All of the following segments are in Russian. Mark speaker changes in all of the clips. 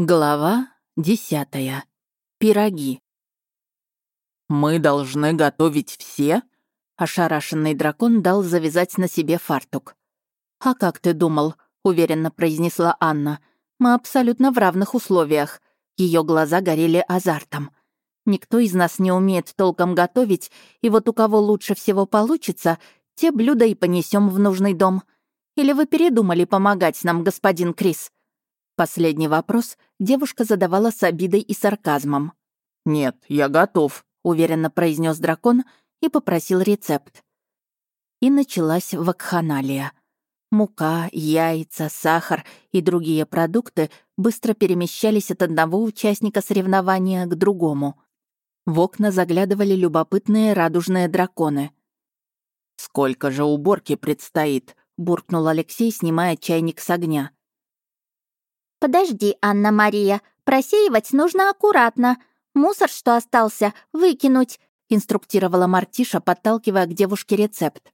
Speaker 1: Глава десятая. Пироги. «Мы должны готовить все?» Ошарашенный дракон дал завязать на себе фартук. «А как ты думал?» — уверенно произнесла Анна. «Мы абсолютно в равных условиях». Ее глаза горели азартом. «Никто из нас не умеет толком готовить, и вот у кого лучше всего получится, те блюда и понесем в нужный дом. Или вы передумали помогать нам, господин Крис?» Последний вопрос девушка задавала с обидой и сарказмом.
Speaker 2: «Нет, я готов», — уверенно произнес дракон и попросил рецепт.
Speaker 1: И началась вакханалия. Мука, яйца, сахар и другие продукты быстро перемещались от одного участника соревнования к другому. В окна заглядывали любопытные радужные драконы.
Speaker 2: «Сколько же уборки предстоит?» — буркнул Алексей, снимая чайник с огня.
Speaker 3: «Подожди, Анна-Мария, просеивать нужно аккуратно. Мусор, что остался, выкинуть», — инструктировала Мартиша, подталкивая к девушке рецепт.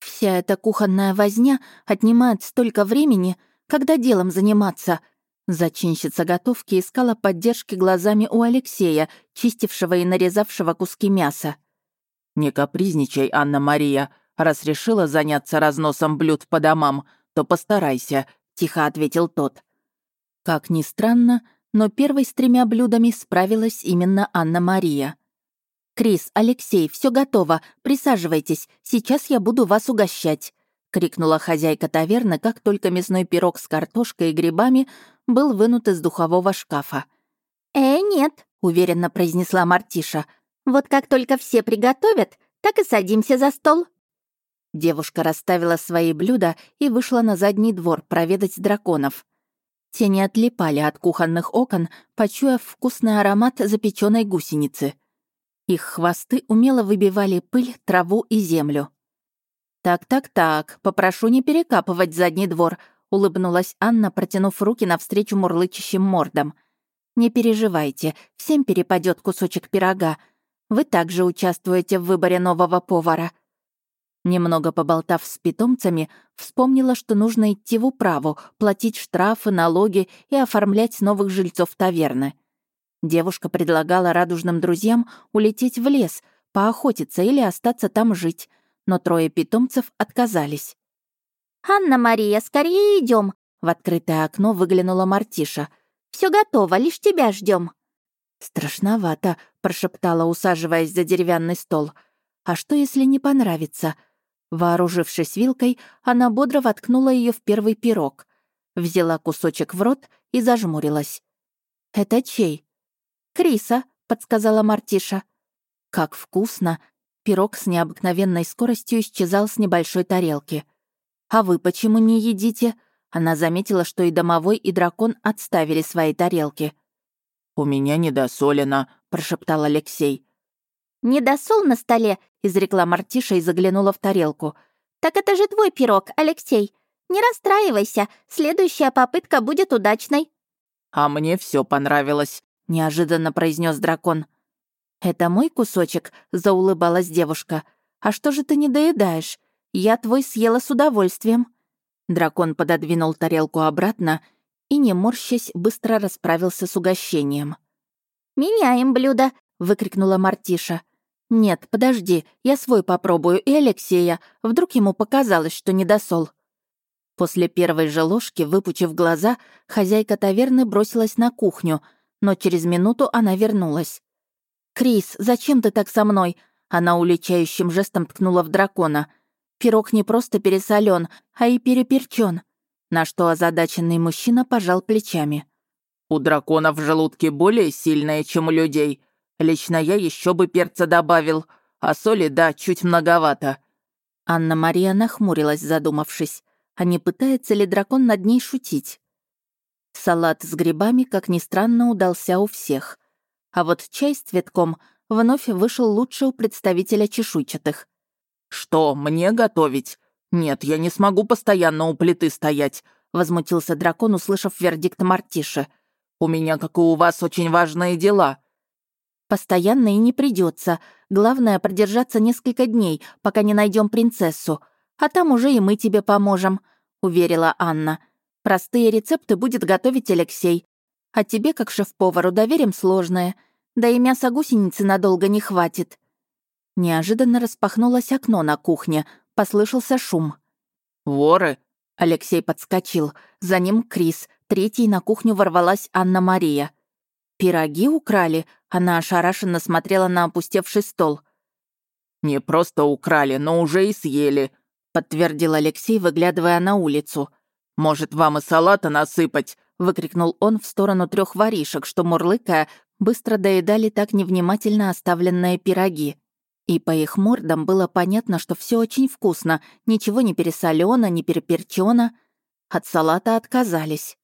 Speaker 1: «Вся эта кухонная возня отнимает столько времени, когда делом заниматься», Зачинщица готовки искала поддержки глазами у Алексея, чистившего и нарезавшего куски мяса.
Speaker 2: «Не капризничай, Анна-Мария. Раз решила заняться разносом блюд по домам, то постарайся», — тихо ответил тот.
Speaker 1: Как ни странно, но первой с тремя блюдами справилась именно Анна-Мария. «Крис, Алексей, все готово. Присаживайтесь. Сейчас я буду вас угощать», — крикнула хозяйка таверны, как только мясной пирог с картошкой и грибами был вынут из духового шкафа.
Speaker 3: «Э, нет», — уверенно произнесла Мартиша. «Вот как только все приготовят, так и садимся за стол».
Speaker 1: Девушка расставила свои блюда и вышла на задний двор проведать драконов. Тени отлипали от кухонных окон, почуяв вкусный аромат запеченной гусеницы. Их хвосты умело выбивали пыль, траву и землю. «Так-так-так, попрошу не перекапывать задний двор», — улыбнулась Анна, протянув руки навстречу мурлычащим мордам. «Не переживайте, всем перепадет кусочек пирога. Вы также участвуете в выборе нового повара. Немного поболтав с питомцами, вспомнила, что нужно идти в управу, платить штрафы, налоги и оформлять новых жильцов таверны. Девушка предлагала радужным друзьям улететь в лес, поохотиться или остаться там жить, но трое питомцев отказались.
Speaker 3: «Анна-Мария, скорее идем! в открытое окно выглянула Мартиша. Все готово, лишь тебя ждем.
Speaker 1: «Страшновато», — прошептала, усаживаясь за деревянный стол. «А что, если не понравится?» Вооружившись вилкой, она бодро воткнула ее в первый пирог, взяла кусочек в рот и зажмурилась. «Это чей?»
Speaker 3: «Криса», — подсказала Мартиша.
Speaker 1: «Как вкусно!» Пирог с необыкновенной скоростью исчезал с небольшой тарелки. «А вы почему не едите?» Она заметила, что и домовой, и дракон отставили свои тарелки.
Speaker 2: «У меня недосолено», — прошептал Алексей.
Speaker 3: «Недосол на столе», — изрекла Мартиша и заглянула в тарелку. «Так это же твой пирог, Алексей. Не расстраивайся, следующая попытка будет удачной».
Speaker 2: «А мне все понравилось», — неожиданно произнес дракон.
Speaker 1: «Это мой кусочек», — заулыбалась девушка. «А что же ты не доедаешь? Я твой съела с удовольствием». Дракон пододвинул тарелку обратно и, не морщась, быстро расправился с угощением.
Speaker 3: «Меняем блюдо», — выкрикнула Мартиша.
Speaker 1: «Нет, подожди, я свой попробую и Алексея. Вдруг ему показалось, что недосол». После первой же ложки, выпучив глаза, хозяйка таверны бросилась на кухню, но через минуту она вернулась. «Крис, зачем ты так со мной?» Она уличающим жестом ткнула в дракона. «Пирог не просто пересолен, а и переперчен. На что озадаченный мужчина пожал плечами.
Speaker 2: «У драконов в желудке более сильное, чем у людей. Лично я еще бы перца добавил, а соли, да, чуть многовато».
Speaker 1: Анна-Мария нахмурилась, задумавшись, а не пытается ли дракон над ней шутить. Салат с грибами, как ни странно, удался у всех. А вот чай с цветком вновь вышел лучше у представителя чешуйчатых.
Speaker 2: «Что, мне готовить? Нет, я не смогу постоянно у плиты стоять», — возмутился дракон, услышав вердикт Мартиши. «У меня, как и у вас, очень важные дела».
Speaker 1: Постоянно и не придется. Главное продержаться несколько дней, пока не найдем принцессу. А там уже и мы тебе поможем», — уверила Анна. «Простые рецепты будет готовить Алексей. А тебе, как шеф-повару, доверим сложное. Да и мяса гусеницы надолго не хватит». Неожиданно распахнулось окно на кухне, послышался шум.
Speaker 2: «Воры?»
Speaker 1: Алексей подскочил. За ним Крис. Третий на кухню ворвалась Анна-Мария. «Пироги украли?» Она ошарашенно смотрела на опустевший стол.
Speaker 2: «Не просто украли, но уже и съели», — подтвердил Алексей, выглядывая на улицу. «Может, вам и салата насыпать?» — выкрикнул он в сторону трех воришек, что, мурлыкая, быстро доедали так невнимательно оставленные пироги. И по их мордам было понятно, что все очень вкусно, ничего не пересолено, не переперчено. От салата отказались.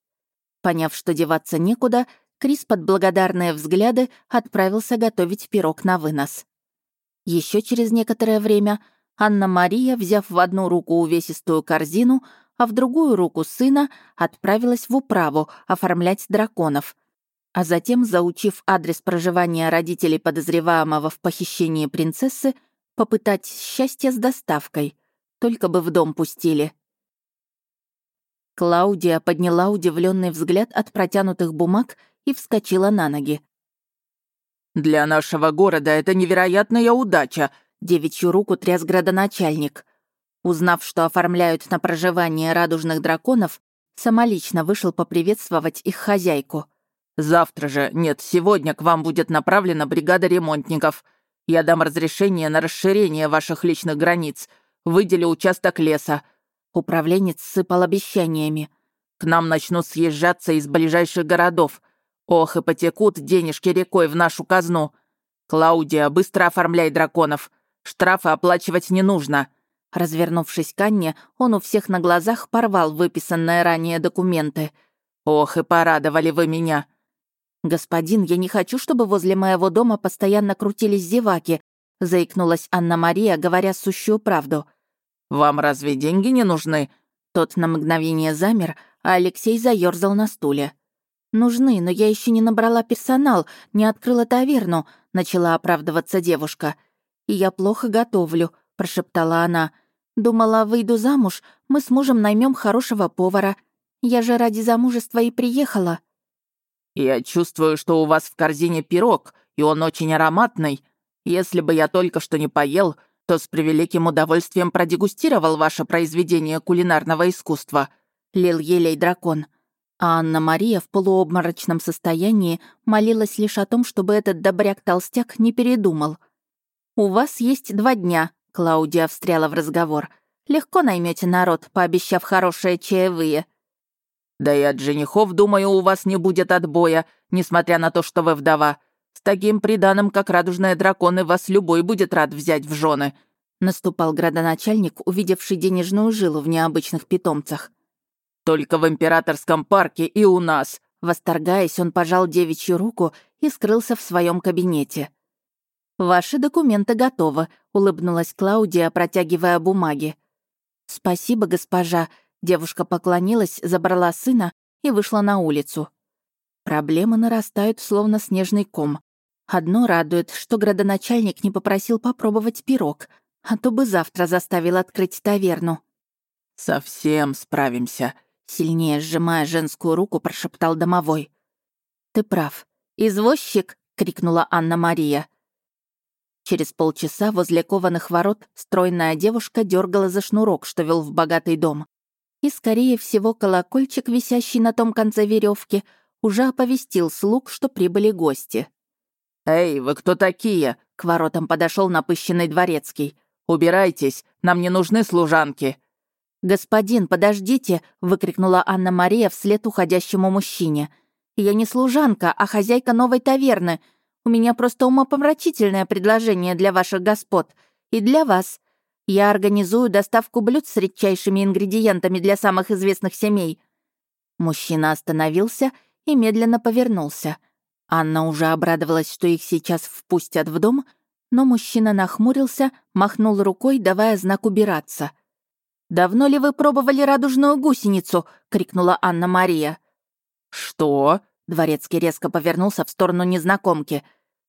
Speaker 2: Поняв, что деваться некуда, Крис под благодарные взгляды отправился готовить пирог на вынос. Еще через некоторое время Анна-Мария, взяв в одну руку увесистую корзину, а в другую руку сына, отправилась в управу оформлять драконов, а затем, заучив адрес проживания родителей подозреваемого в похищении принцессы, попытать счастье с доставкой. Только бы в дом пустили. Клаудия подняла удивленный взгляд от протянутых бумаг и вскочила на ноги. «Для нашего города это невероятная удача», —
Speaker 1: девичью руку тряс градоначальник. Узнав, что оформляют на проживание радужных драконов, самолично вышел поприветствовать их хозяйку.
Speaker 2: «Завтра же, нет, сегодня к вам будет направлена бригада ремонтников. Я дам разрешение на расширение ваших личных границ. Выделю участок леса».
Speaker 1: Управленец сыпал обещаниями.
Speaker 2: «К нам начнут съезжаться из ближайших городов. Ох, и потекут денежки рекой в нашу казну. Клаудия, быстро оформляй драконов. Штрафы оплачивать не нужно».
Speaker 1: Развернувшись к Анне, он у всех на глазах порвал выписанные ранее документы.
Speaker 2: «Ох, и порадовали вы меня!»
Speaker 1: «Господин, я не хочу, чтобы возле моего дома постоянно крутились зеваки», заикнулась Анна-Мария, говоря сущую правду.
Speaker 2: «Вам разве деньги не нужны?»
Speaker 1: Тот на мгновение замер, а Алексей заёрзал на стуле. «Нужны, но я еще не набрала персонал, не открыла таверну», — начала оправдываться девушка. «И я плохо готовлю», — прошептала она. «Думала, выйду замуж, мы с мужем наймем хорошего повара. Я же ради замужества и приехала».
Speaker 2: «Я чувствую, что у вас в корзине пирог, и он очень ароматный. Если бы я только что не поел, то с превеликим удовольствием продегустировал ваше произведение кулинарного искусства», —
Speaker 1: лил елей дракон. А Анна-Мария в полуобморочном состоянии молилась лишь о том, чтобы этот добряк-толстяк не передумал. «У вас есть два дня», — Клаудия встряла в разговор. «Легко наймете народ, пообещав хорошие чаевые».
Speaker 2: «Да и от женихов, думаю, у вас не будет отбоя, несмотря на то, что вы вдова. С таким приданым, как радужные драконы, вас любой будет рад взять в жены», —
Speaker 1: наступал градоначальник, увидевший денежную жилу в необычных питомцах.
Speaker 2: Только в императорском парке и у нас!»
Speaker 1: Восторгаясь, он пожал девичью руку и скрылся в своем кабинете. «Ваши документы готовы», — улыбнулась Клаудия, протягивая бумаги. «Спасибо, госпожа», — девушка поклонилась, забрала сына и вышла на улицу. Проблемы нарастают, словно снежный ком. Одно радует, что градоначальник не попросил попробовать пирог, а то бы завтра заставил открыть таверну.
Speaker 2: «Совсем справимся»,
Speaker 1: Сильнее сжимая женскую руку, прошептал домовой. «Ты прав. Извозчик!» — крикнула Анна-Мария. Через полчаса возле кованых ворот стройная девушка дергала за шнурок, что вел в богатый дом. И, скорее всего, колокольчик, висящий на том конце веревки, уже оповестил слуг, что прибыли гости.
Speaker 2: «Эй, вы кто такие?» — к воротам подошел напыщенный дворецкий. «Убирайтесь, нам не нужны служанки».
Speaker 1: «Господин, подождите!» — выкрикнула Анна-Мария вслед уходящему мужчине. «Я не служанка, а хозяйка новой таверны. У меня просто умопомрачительное предложение для ваших господ. И для вас. Я организую доставку блюд с редчайшими ингредиентами для самых известных семей». Мужчина остановился и медленно повернулся. Анна уже обрадовалась, что их сейчас впустят в дом, но мужчина нахмурился, махнул рукой, давая знак убираться — «Давно ли вы пробовали радужную гусеницу?» — крикнула Анна-Мария.
Speaker 2: «Что?»
Speaker 1: — Дворецкий резко повернулся в сторону незнакомки.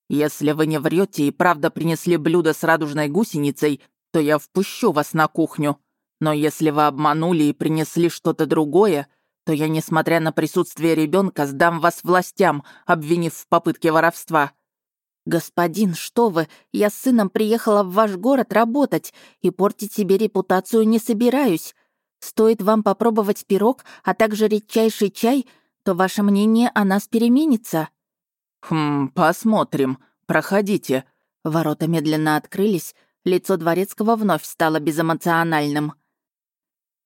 Speaker 2: «Если вы не врете и правда принесли блюдо с радужной гусеницей, то я впущу вас на кухню. Но если вы обманули и принесли что-то другое, то я, несмотря на присутствие ребенка, сдам вас властям, обвинив в попытке воровства».
Speaker 1: «Господин, что вы, я с сыном приехала в ваш город работать и портить себе репутацию не собираюсь. Стоит вам попробовать пирог, а также редчайший чай, то ваше мнение о нас переменится».
Speaker 2: «Хм, посмотрим. Проходите».
Speaker 1: Ворота медленно открылись, лицо Дворецкого вновь стало безэмоциональным.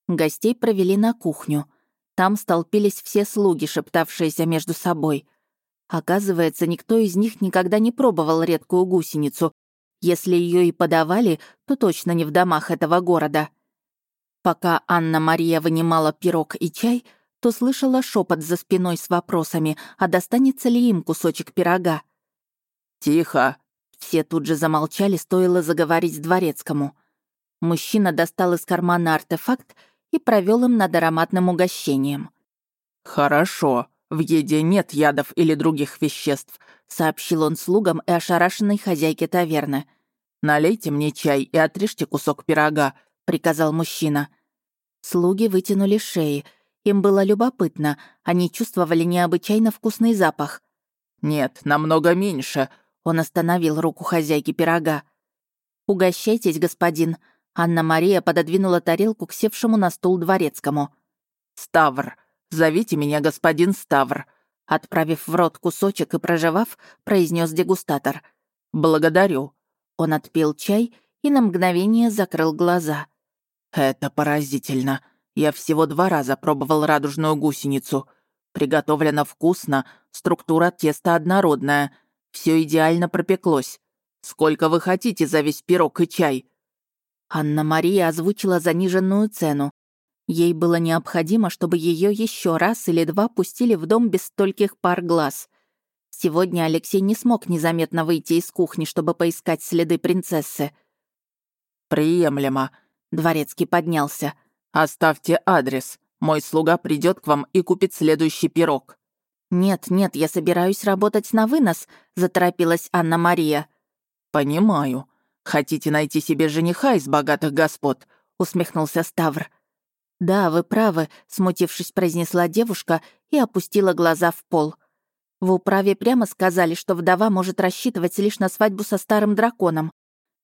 Speaker 1: Гостей провели на кухню. Там столпились все слуги, шептавшиеся между собой. Оказывается, никто из них никогда не пробовал редкую гусеницу. Если ее и подавали, то точно не в домах этого города. Пока Анна-Мария вынимала пирог и чай, то слышала шепот за спиной с вопросами, а достанется ли им кусочек пирога.
Speaker 2: «Тихо!»
Speaker 1: Все тут же замолчали, стоило заговорить дворецкому. Мужчина достал из кармана артефакт и провел им над ароматным угощением.
Speaker 2: «Хорошо», «В еде нет ядов или других веществ», — сообщил он слугам и ошарашенной хозяйке таверны. «Налейте мне чай и отрежьте кусок пирога», — приказал мужчина.
Speaker 1: Слуги вытянули шеи. Им было любопытно, они чувствовали необычайно вкусный запах.
Speaker 2: «Нет, намного меньше», — он остановил руку хозяйки пирога.
Speaker 1: «Угощайтесь, господин». Анна-Мария пододвинула тарелку к севшему на стул дворецкому.
Speaker 2: «Ставр», Зовите меня господин Ставр», — отправив в рот кусочек и прожевав, произнес дегустатор. «Благодарю».
Speaker 1: Он отпил чай и на мгновение закрыл глаза.
Speaker 2: «Это поразительно. Я всего два раза пробовал радужную гусеницу. Приготовлено вкусно, структура теста однородная. Все идеально пропеклось. Сколько вы хотите за весь пирог и чай?»
Speaker 1: Анна-Мария озвучила заниженную цену, Ей было необходимо, чтобы ее еще раз или два пустили в дом без стольких пар глаз. Сегодня Алексей не смог незаметно выйти из кухни, чтобы поискать следы принцессы.
Speaker 2: «Приемлемо», — Дворецкий поднялся. «Оставьте адрес. Мой слуга придет к вам и купит следующий пирог».
Speaker 1: «Нет, нет, я собираюсь работать на вынос», — заторопилась Анна-Мария.
Speaker 2: «Понимаю. Хотите найти себе жениха из богатых господ?» — усмехнулся Ставр.
Speaker 1: «Да, вы правы», — смутившись, произнесла девушка и опустила глаза в пол. «В управе прямо сказали, что вдова может рассчитывать лишь на свадьбу со старым драконом.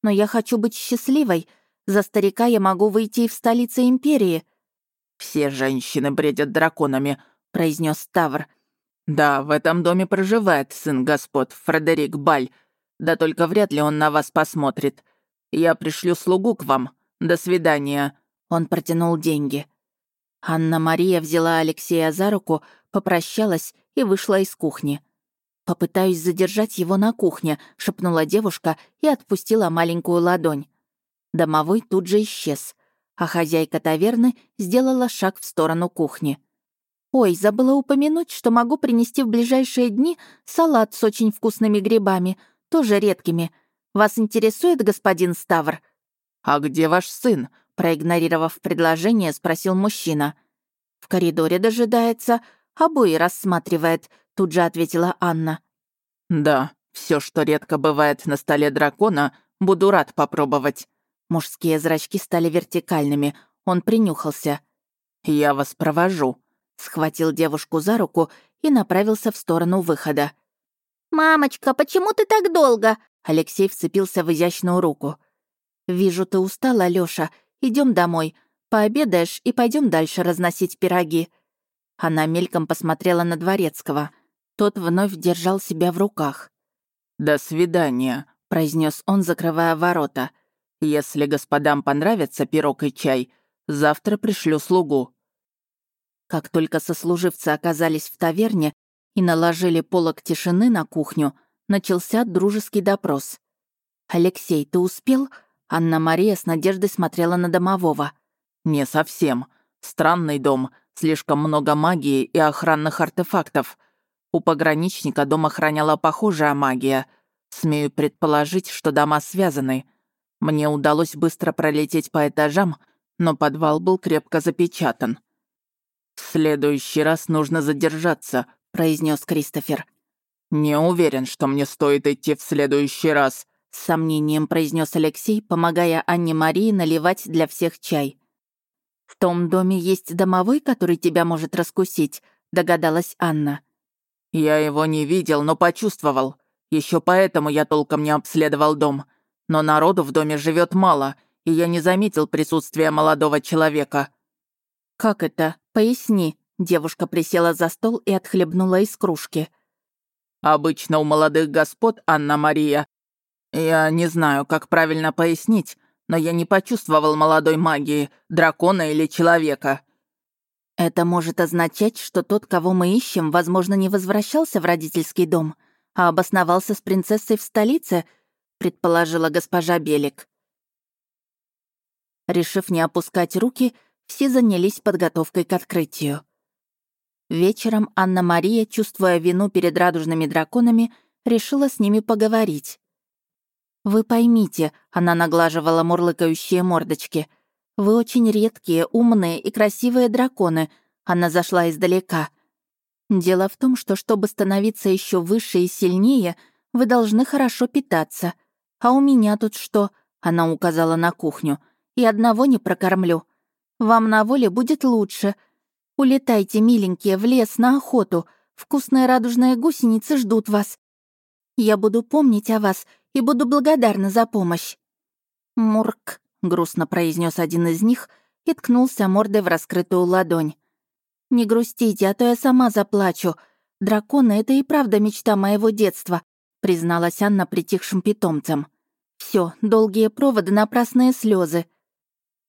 Speaker 1: Но я хочу быть счастливой. За старика я могу выйти и в столице Империи».
Speaker 2: «Все женщины бредят драконами», — произнес Ставр. «Да, в этом доме проживает сын господ, Фредерик Баль. Да только вряд ли он на вас посмотрит. Я пришлю слугу к вам. До свидания». Он протянул деньги.
Speaker 1: Анна-Мария взяла Алексея за руку, попрощалась и вышла из кухни. «Попытаюсь задержать его на кухне», — шепнула девушка и отпустила маленькую ладонь. Домовой тут же исчез, а хозяйка таверны сделала шаг в сторону кухни. «Ой, забыла упомянуть, что могу принести в ближайшие дни салат с очень вкусными грибами, тоже редкими. Вас интересует господин Ставр?»
Speaker 2: «А где ваш сын?»
Speaker 1: Проигнорировав предложение, спросил мужчина. «В коридоре дожидается, обои рассматривает», — тут же ответила Анна.
Speaker 2: «Да, все, что редко бывает на столе дракона, буду рад попробовать».
Speaker 1: Мужские зрачки стали вертикальными, он принюхался.
Speaker 2: «Я вас провожу», —
Speaker 1: схватил девушку за руку и направился в сторону выхода. «Мамочка, почему ты так долго?» Алексей вцепился в изящную руку. «Вижу, ты устала, Лёша, Идем домой, пообедаешь и пойдем дальше разносить пироги». Она мельком посмотрела на Дворецкого. Тот вновь держал себя в руках.
Speaker 2: «До свидания», — произнес он, закрывая ворота. «Если господам понравится пирог и чай, завтра пришлю слугу».
Speaker 1: Как только сослуживцы оказались в таверне и наложили полок тишины на кухню, начался дружеский допрос. «Алексей, ты успел?» Анна-Мария с надеждой смотрела на домового.
Speaker 2: «Не совсем. Странный дом, слишком много магии и охранных артефактов. У пограничника дом охраняла похожая магия. Смею предположить, что дома связаны. Мне удалось быстро пролететь по этажам, но подвал был крепко запечатан. «В следующий раз нужно задержаться», — произнес Кристофер. «Не уверен, что мне стоит идти в следующий раз», —
Speaker 1: с сомнением произнес Алексей, помогая Анне Марии наливать для всех чай. «В том доме есть домовой, который тебя может раскусить», — догадалась Анна.
Speaker 2: «Я его не видел, но почувствовал. Еще поэтому я толком не обследовал дом. Но народу в доме живет мало, и я не заметил присутствия молодого человека».
Speaker 1: «Как это? Поясни». Девушка присела за стол и отхлебнула из кружки.
Speaker 2: «Обычно у молодых господ, Анна-Мария, я не знаю, как правильно пояснить, но я не почувствовал молодой магии, дракона или человека».
Speaker 1: «Это может означать, что тот, кого мы ищем, возможно, не возвращался в родительский дом, а обосновался с принцессой в столице», предположила госпожа Белик. Решив не опускать руки, все занялись подготовкой к открытию. Вечером Анна-Мария, чувствуя вину перед радужными драконами, решила с ними поговорить. «Вы поймите», — она наглаживала мурлыкающие мордочки, «вы очень редкие, умные и красивые драконы», — она зашла издалека. «Дело в том, что чтобы становиться еще выше и сильнее, вы должны хорошо питаться. А у меня тут что?» — она указала на кухню. «И одного не прокормлю. Вам на воле будет лучше. Улетайте, миленькие, в лес на охоту. Вкусные радужные гусеницы ждут вас. Я буду помнить о вас и буду благодарна за помощь». «Мурк», — грустно произнес один из них и ткнулся мордой в раскрытую ладонь. «Не грустите, а то я сама заплачу. Драконы — это и правда мечта моего детства», — призналась Анна притихшим питомцам. Все, долгие проводы, напрасные слезы.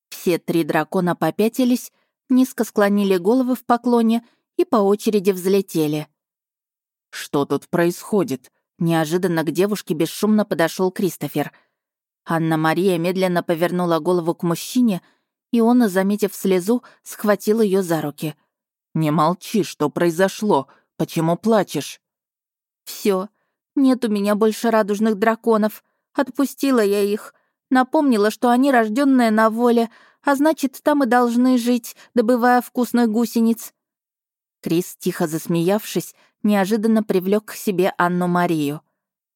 Speaker 1: Все три дракона попятились, низко склонили головы в поклоне и по очереди взлетели.
Speaker 2: «Что тут происходит?»
Speaker 1: Неожиданно к девушке бесшумно подошел Кристофер. Анна-Мария медленно повернула голову к мужчине, и он, заметив слезу, схватил ее за руки.
Speaker 2: «Не молчи, что произошло? Почему плачешь?»
Speaker 1: Все, нет у меня больше радужных драконов. Отпустила я их. Напомнила, что они рожденные на воле, а значит, там и должны жить, добывая вкусных гусениц. Крис, тихо засмеявшись, неожиданно привлек к себе Анну-Марию.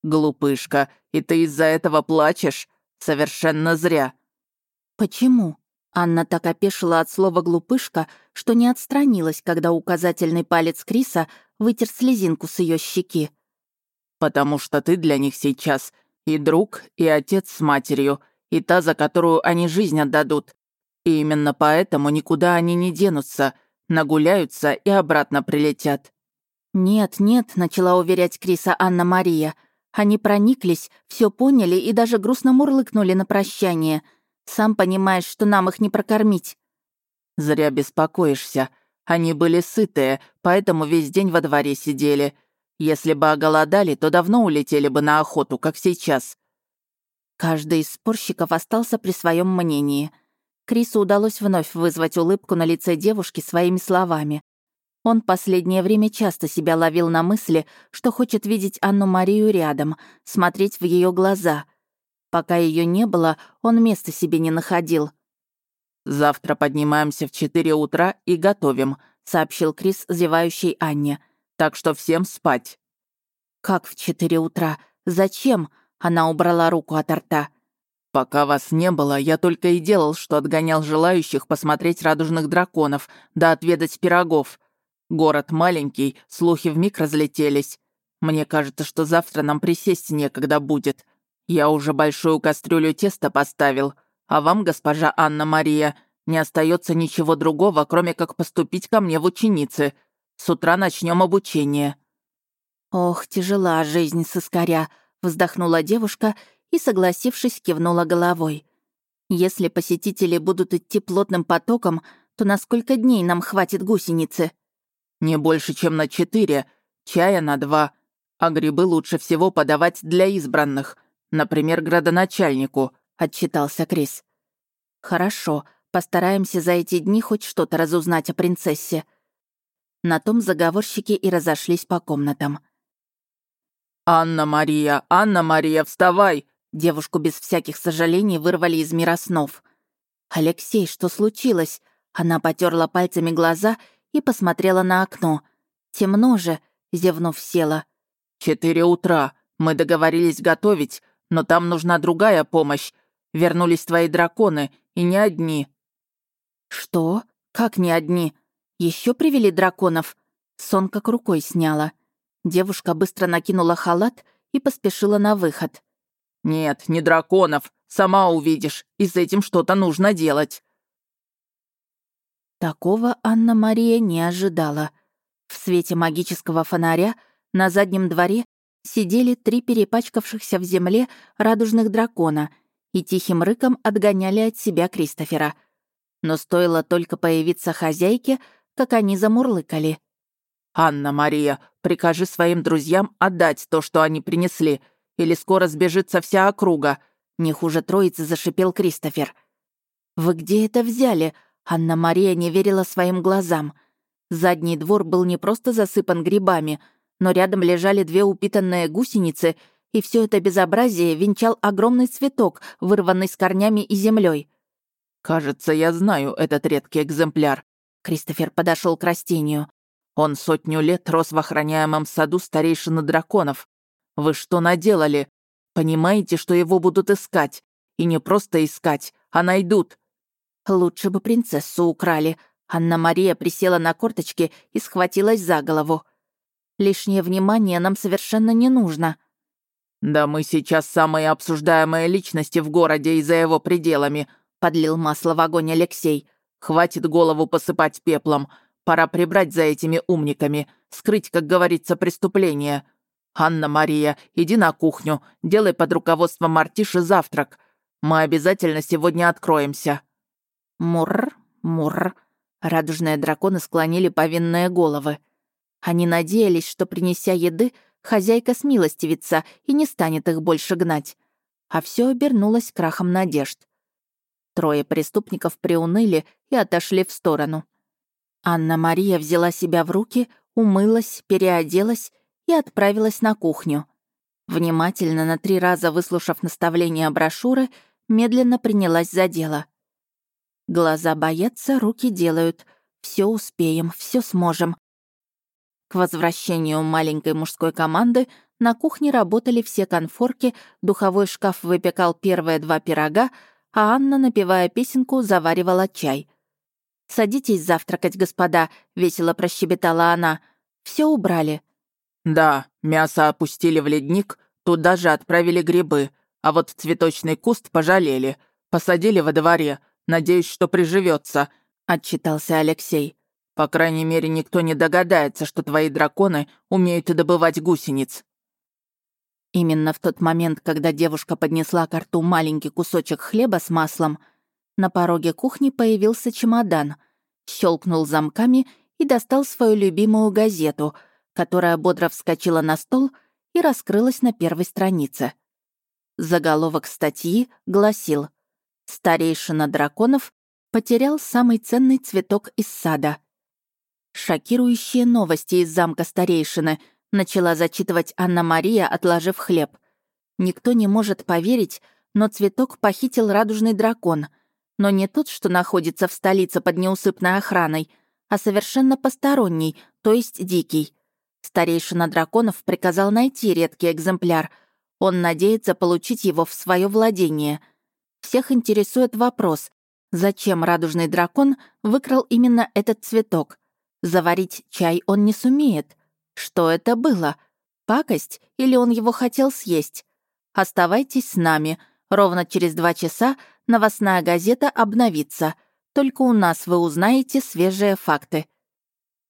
Speaker 2: «Глупышка, и ты из-за этого плачешь? Совершенно зря».
Speaker 1: «Почему?» Анна так опешила от слова «глупышка», что не отстранилась, когда указательный палец Криса вытер слезинку с ее щеки.
Speaker 2: «Потому что ты для них сейчас и друг, и отец с матерью, и та, за которую они жизнь отдадут. И именно поэтому никуда они не денутся, нагуляются и обратно прилетят.
Speaker 1: «Нет, нет», — начала уверять Криса Анна-Мария. Они прониклись, все поняли и даже грустно мурлыкнули на прощание. Сам понимаешь, что нам их не прокормить.
Speaker 2: «Зря беспокоишься. Они были сытые, поэтому весь день во дворе сидели. Если бы оголодали, то давно улетели бы на охоту, как сейчас».
Speaker 1: Каждый из спорщиков остался при своем мнении. Крису удалось вновь вызвать улыбку на лице девушки своими словами. Он последнее время часто себя ловил на мысли, что хочет видеть Анну-Марию рядом, смотреть в ее глаза. Пока ее не было, он места себе не находил.
Speaker 2: «Завтра поднимаемся в четыре утра и готовим», — сообщил Крис зевающей Анне. «Так что всем спать».
Speaker 1: «Как в четыре утра? Зачем?» — она убрала руку от рта.
Speaker 2: «Пока вас не было, я только и делал, что отгонял желающих посмотреть радужных драконов, да отведать пирогов. Город маленький, слухи вмиг разлетелись. Мне кажется, что завтра нам присесть некогда будет. Я уже большую кастрюлю теста поставил, а вам, госпожа Анна-Мария, не остается ничего другого, кроме как поступить ко мне в ученицы. С утра начнем обучение».
Speaker 1: «Ох, тяжела жизнь соскоря», — вздохнула девушка и, согласившись, кивнула головой. «Если посетители будут идти плотным потоком, то на сколько дней нам хватит гусеницы?»
Speaker 2: Не больше, чем на четыре, чая на два. А грибы лучше всего подавать для избранных, например, градоначальнику», — отчитался Крис.
Speaker 1: «Хорошо, постараемся за эти дни хоть что-то разузнать о принцессе». На том заговорщики и разошлись по комнатам.
Speaker 2: «Анна-Мария, Анна-Мария, вставай!»
Speaker 1: Девушку без всяких сожалений вырвали из мира снов. «Алексей, что случилось?» Она потерла пальцами глаза и посмотрела на окно. «Темно же», — зевнув села.
Speaker 2: «Четыре утра. Мы договорились готовить, но там нужна другая помощь. Вернулись твои драконы, и не одни».
Speaker 1: «Что? Как не одни? Еще привели драконов?» Сон как рукой сняла. Девушка быстро накинула халат и поспешила на выход.
Speaker 2: «Нет, не драконов. Сама увидишь. И с этим что-то нужно делать».
Speaker 1: Такого Анна-Мария не ожидала. В свете магического фонаря на заднем дворе сидели три перепачкавшихся в земле радужных дракона и тихим рыком отгоняли от себя Кристофера. Но стоило только появиться хозяйке, как они замурлыкали.
Speaker 2: «Анна-Мария, прикажи своим друзьям отдать то, что они принесли, или скоро сбежится вся округа», —
Speaker 1: не хуже троицы зашипел Кристофер. «Вы где это взяли?» Анна-Мария не верила своим глазам. Задний двор был не просто засыпан грибами, но рядом лежали две упитанные гусеницы, и все это безобразие венчал огромный цветок, вырванный с корнями и землей.
Speaker 2: «Кажется, я знаю этот редкий экземпляр».
Speaker 1: Кристофер подошел к растению.
Speaker 2: «Он сотню лет рос в охраняемом саду старейшины драконов. Вы что наделали? Понимаете, что его будут искать? И не просто искать, а найдут.
Speaker 1: Лучше бы принцессу украли. Анна-Мария присела на корточки и схватилась за голову. Лишнее внимание нам совершенно не нужно.
Speaker 2: «Да мы сейчас самые обсуждаемые личности в городе и за его пределами», — подлил масло в огонь Алексей. «Хватит голову посыпать пеплом. Пора прибрать за этими умниками, скрыть, как говорится, преступление. Анна-Мария, иди на кухню, делай под руководством Мартиши завтрак. Мы обязательно сегодня откроемся».
Speaker 1: Мурр, мурр. Радужные драконы склонили повинные головы. Они надеялись, что, принеся еды, хозяйка смилостивится и не станет их больше гнать. А все обернулось крахом надежд. Трое преступников приуныли и отошли в сторону. Анна-Мария взяла себя в руки, умылась, переоделась и отправилась на кухню. Внимательно на три раза выслушав наставления брошюры, медленно принялась за дело. Глаза боятся, руки делают. Все успеем, все сможем. К возвращению маленькой мужской команды на кухне работали все конфорки, духовой шкаф выпекал первые два пирога, а Анна, напевая песенку, заваривала чай. «Садитесь завтракать, господа», — весело прощебетала она. Все убрали».
Speaker 2: «Да, мясо опустили в ледник, туда же отправили грибы, а вот цветочный куст пожалели, посадили во дворе, Надеюсь, что приживется, отчитался Алексей. «По крайней мере, никто не догадается, что твои драконы умеют и добывать гусениц».
Speaker 1: Именно в тот момент, когда девушка поднесла к рту маленький кусочек хлеба с маслом, на пороге кухни появился чемодан, щелкнул замками и достал свою любимую газету, которая бодро вскочила на стол и раскрылась на первой странице. Заголовок статьи гласил Старейшина драконов потерял самый ценный цветок из сада. Шокирующие новости из замка старейшины начала зачитывать Анна-Мария, отложив хлеб. Никто не может поверить, но цветок похитил радужный дракон. Но не тот, что находится в столице под неусыпной охраной, а совершенно посторонний, то есть дикий. Старейшина драконов приказал найти редкий экземпляр. Он надеется получить его в свое владение — всех интересует вопрос, зачем радужный дракон выкрал именно этот цветок? Заварить чай он не сумеет. Что это было? Пакость или он его хотел съесть? Оставайтесь с нами. Ровно через два часа новостная газета обновится. Только у нас вы узнаете свежие факты.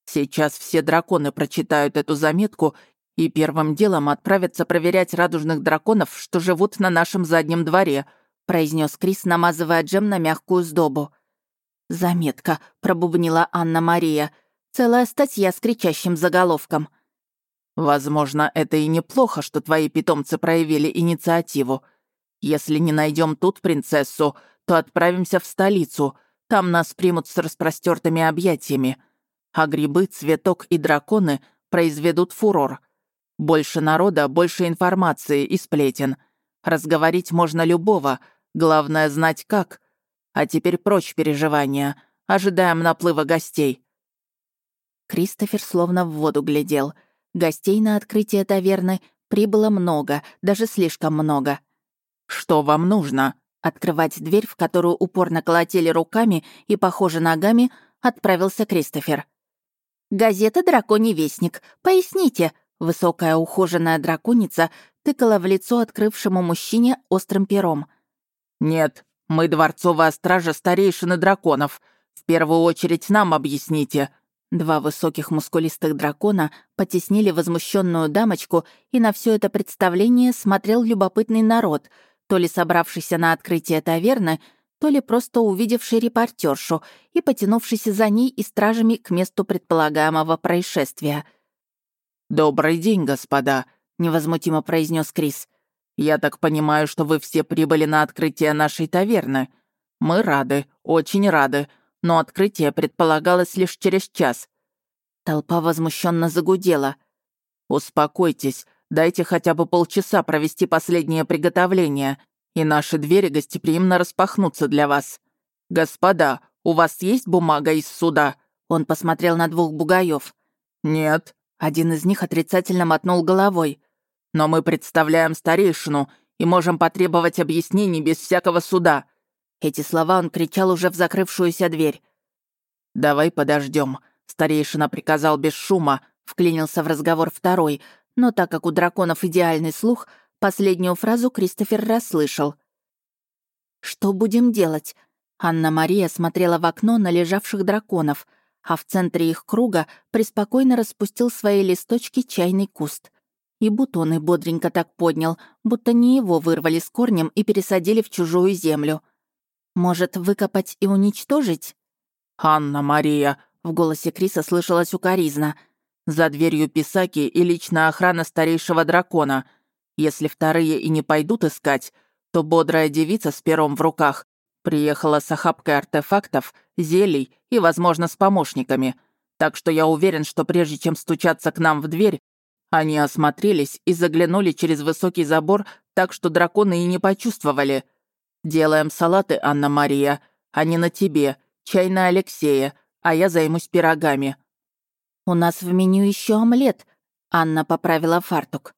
Speaker 2: Сейчас все драконы прочитают эту заметку и первым делом отправятся проверять радужных драконов, что живут на нашем заднем дворе —— произнес Крис, намазывая джем на мягкую сдобу. «Заметка», — пробубнила Анна-Мария. «Целая статья с кричащим заголовком». «Возможно, это и неплохо, что твои питомцы проявили инициативу. Если не найдем тут принцессу, то отправимся в столицу. Там нас примут с распростертыми объятиями. А грибы, цветок и драконы произведут фурор. Больше народа, больше информации и сплетен. Разговорить можно любого — Главное знать как. А теперь прочь переживания. Ожидаем наплыва гостей».
Speaker 1: Кристофер словно в воду глядел. Гостей на открытие таверны прибыло много, даже слишком много.
Speaker 2: «Что вам нужно?»
Speaker 1: Открывать дверь, в которую упорно колотили руками и, похоже, ногами, отправился Кристофер. «Газета «Драконий вестник». Поясните». Высокая ухоженная драконица тыкала в лицо открывшему мужчине острым пером.
Speaker 2: «Нет, мы дворцовая стража старейшины драконов. В первую очередь нам объясните».
Speaker 1: Два высоких мускулистых дракона потеснили возмущенную дамочку, и на все это представление смотрел любопытный народ — то ли собравшийся на открытие таверны, то ли просто увидевший репортершу и потянувшийся за ней и стражами к месту предполагаемого происшествия.
Speaker 2: «Добрый день, господа», — невозмутимо произнес Крис. «Я так понимаю, что вы все прибыли на открытие нашей таверны. Мы рады, очень рады, но открытие предполагалось лишь через час».
Speaker 1: Толпа возмущенно загудела.
Speaker 2: «Успокойтесь, Дайте хотя бы полчаса провести последнее приготовление, и наши двери гостеприимно распахнутся для вас. Господа, у вас есть бумага из суда?»
Speaker 1: Он посмотрел на двух бугаев.
Speaker 2: «Нет».
Speaker 1: Один из них отрицательно мотнул головой.
Speaker 2: «Но мы представляем старейшину и можем потребовать объяснений без всякого суда».
Speaker 1: Эти слова он кричал уже в закрывшуюся дверь.
Speaker 2: «Давай подождем. старейшина приказал без шума, вклинился в разговор второй, но так как у драконов идеальный слух, последнюю фразу Кристофер расслышал.
Speaker 1: «Что будем делать?» Анна-Мария смотрела в окно на лежавших драконов, а в центре их круга преспокойно распустил свои листочки чайный куст. И бутоны бодренько так поднял, будто не его вырвали с корнем и пересадили в чужую землю. «Может, выкопать и уничтожить?»
Speaker 2: «Анна-Мария!» — в голосе Криса слышалась укоризна — за дверью Писаки и личная охрана старейшего дракона. Если вторые и не пойдут искать, то бодрая девица с пером в руках приехала с охапкой артефактов, зелий и, возможно, с помощниками. Так что я уверен, что прежде чем стучаться к нам в дверь, они осмотрелись и заглянули через высокий забор так, что драконы и не почувствовали. Делаем салаты, Анна-Мария, не на тебе, чай на Алексея, а я займусь пирогами.
Speaker 1: «У нас в меню еще омлет», — Анна поправила фартук.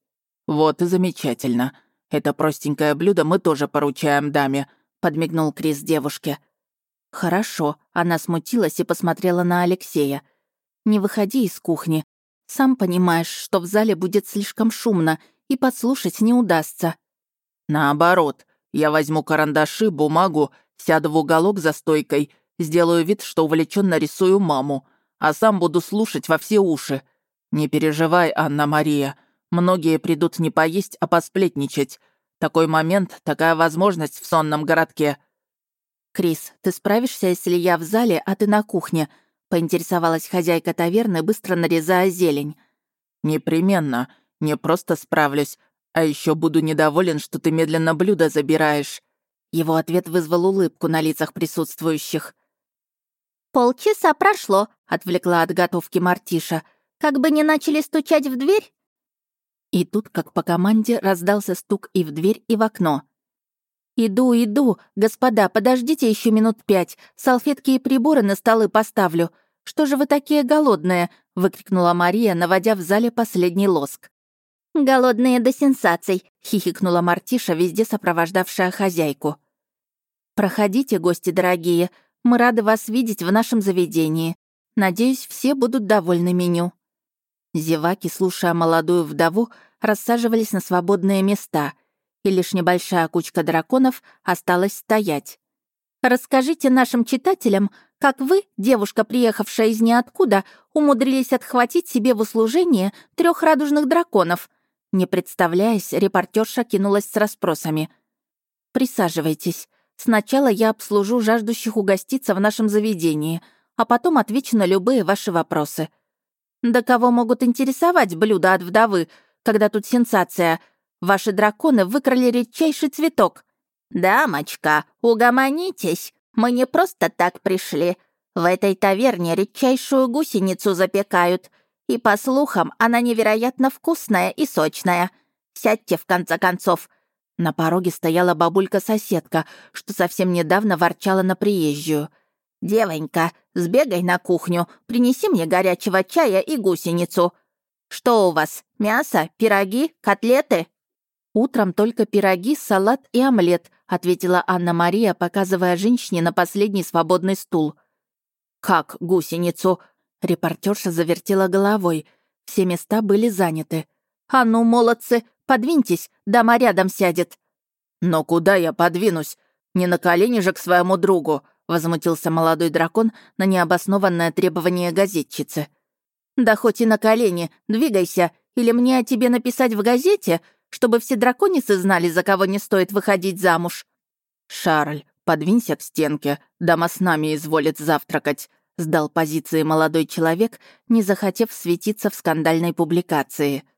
Speaker 2: «Вот и замечательно. Это простенькое блюдо мы тоже поручаем даме», — подмигнул Крис девушке.
Speaker 1: «Хорошо», — она смутилась и посмотрела на Алексея. «Не выходи из кухни. Сам понимаешь, что в зале будет слишком шумно, и подслушать не удастся».
Speaker 2: «Наоборот, я возьму карандаши, бумагу, сяду в уголок за стойкой, сделаю вид, что увлеченно рисую маму а сам буду слушать во все уши. Не переживай, Анна-Мария. Многие придут не поесть, а посплетничать. Такой момент, такая возможность в сонном городке».
Speaker 1: «Крис, ты справишься, если я в зале, а ты на кухне?» — поинтересовалась хозяйка таверны, быстро нарезая зелень.
Speaker 2: «Непременно. Не просто справлюсь, а еще буду недоволен, что ты медленно блюдо забираешь».
Speaker 1: Его ответ вызвал улыбку на лицах присутствующих.
Speaker 3: «Полчаса прошло», — отвлекла от готовки Мартиша. «Как бы не начали стучать в дверь?»
Speaker 1: И тут, как по команде, раздался стук и в дверь, и в окно. «Иду, иду! Господа, подождите еще минут пять. Салфетки и приборы на столы поставлю. Что же вы такие голодные?» — выкрикнула Мария, наводя в зале последний лоск.
Speaker 3: «Голодные до сенсаций», —
Speaker 1: хихикнула Мартиша, везде сопровождавшая хозяйку. «Проходите, гости дорогие. Мы рады вас видеть в нашем заведении. Надеюсь, все будут довольны меню». Зеваки, слушая молодую вдову, рассаживались на свободные места, и лишь небольшая кучка драконов осталась стоять.
Speaker 3: «Расскажите нашим читателям, как вы, девушка, приехавшая из ниоткуда, умудрились отхватить себе в услужение трех радужных драконов».
Speaker 1: Не представляясь, репортерша кинулась с расспросами. «Присаживайтесь. Сначала я обслужу жаждущих угоститься в нашем заведении, а потом отвечу на любые ваши вопросы. Да кого могут интересовать блюда от вдовы, когда тут сенсация? Ваши драконы выкрали редчайший цветок.
Speaker 3: «Дамочка, угомонитесь, мы не просто так пришли. В этой таверне редчайшую гусеницу запекают, и, по слухам, она невероятно вкусная и сочная. Сядьте, в конце концов,
Speaker 1: на пороге стояла бабулька-соседка, что совсем недавно ворчала на приезжую.
Speaker 3: «Девонька, сбегай на кухню, принеси мне горячего чая и гусеницу. Что у вас, мясо, пироги, котлеты?»
Speaker 1: «Утром только пироги, салат и омлет», — ответила Анна-Мария, показывая женщине на последний свободный стул.
Speaker 2: «Как гусеницу?» — репортерша завертела головой. Все места были заняты.
Speaker 1: «А ну, молодцы, подвиньтесь, дама рядом сядет».
Speaker 2: «Но куда я подвинусь? Не на колени же к своему другу», — возмутился молодой дракон на необоснованное требование газетчицы.
Speaker 1: «Да хоть и на колени, двигайся, или мне о тебе написать в газете, чтобы все драконицы знали, за кого не стоит выходить замуж».
Speaker 2: «Шарль, подвинься к стенке, дама с нами изволит завтракать», — сдал позиции молодой человек, не захотев светиться в скандальной публикации —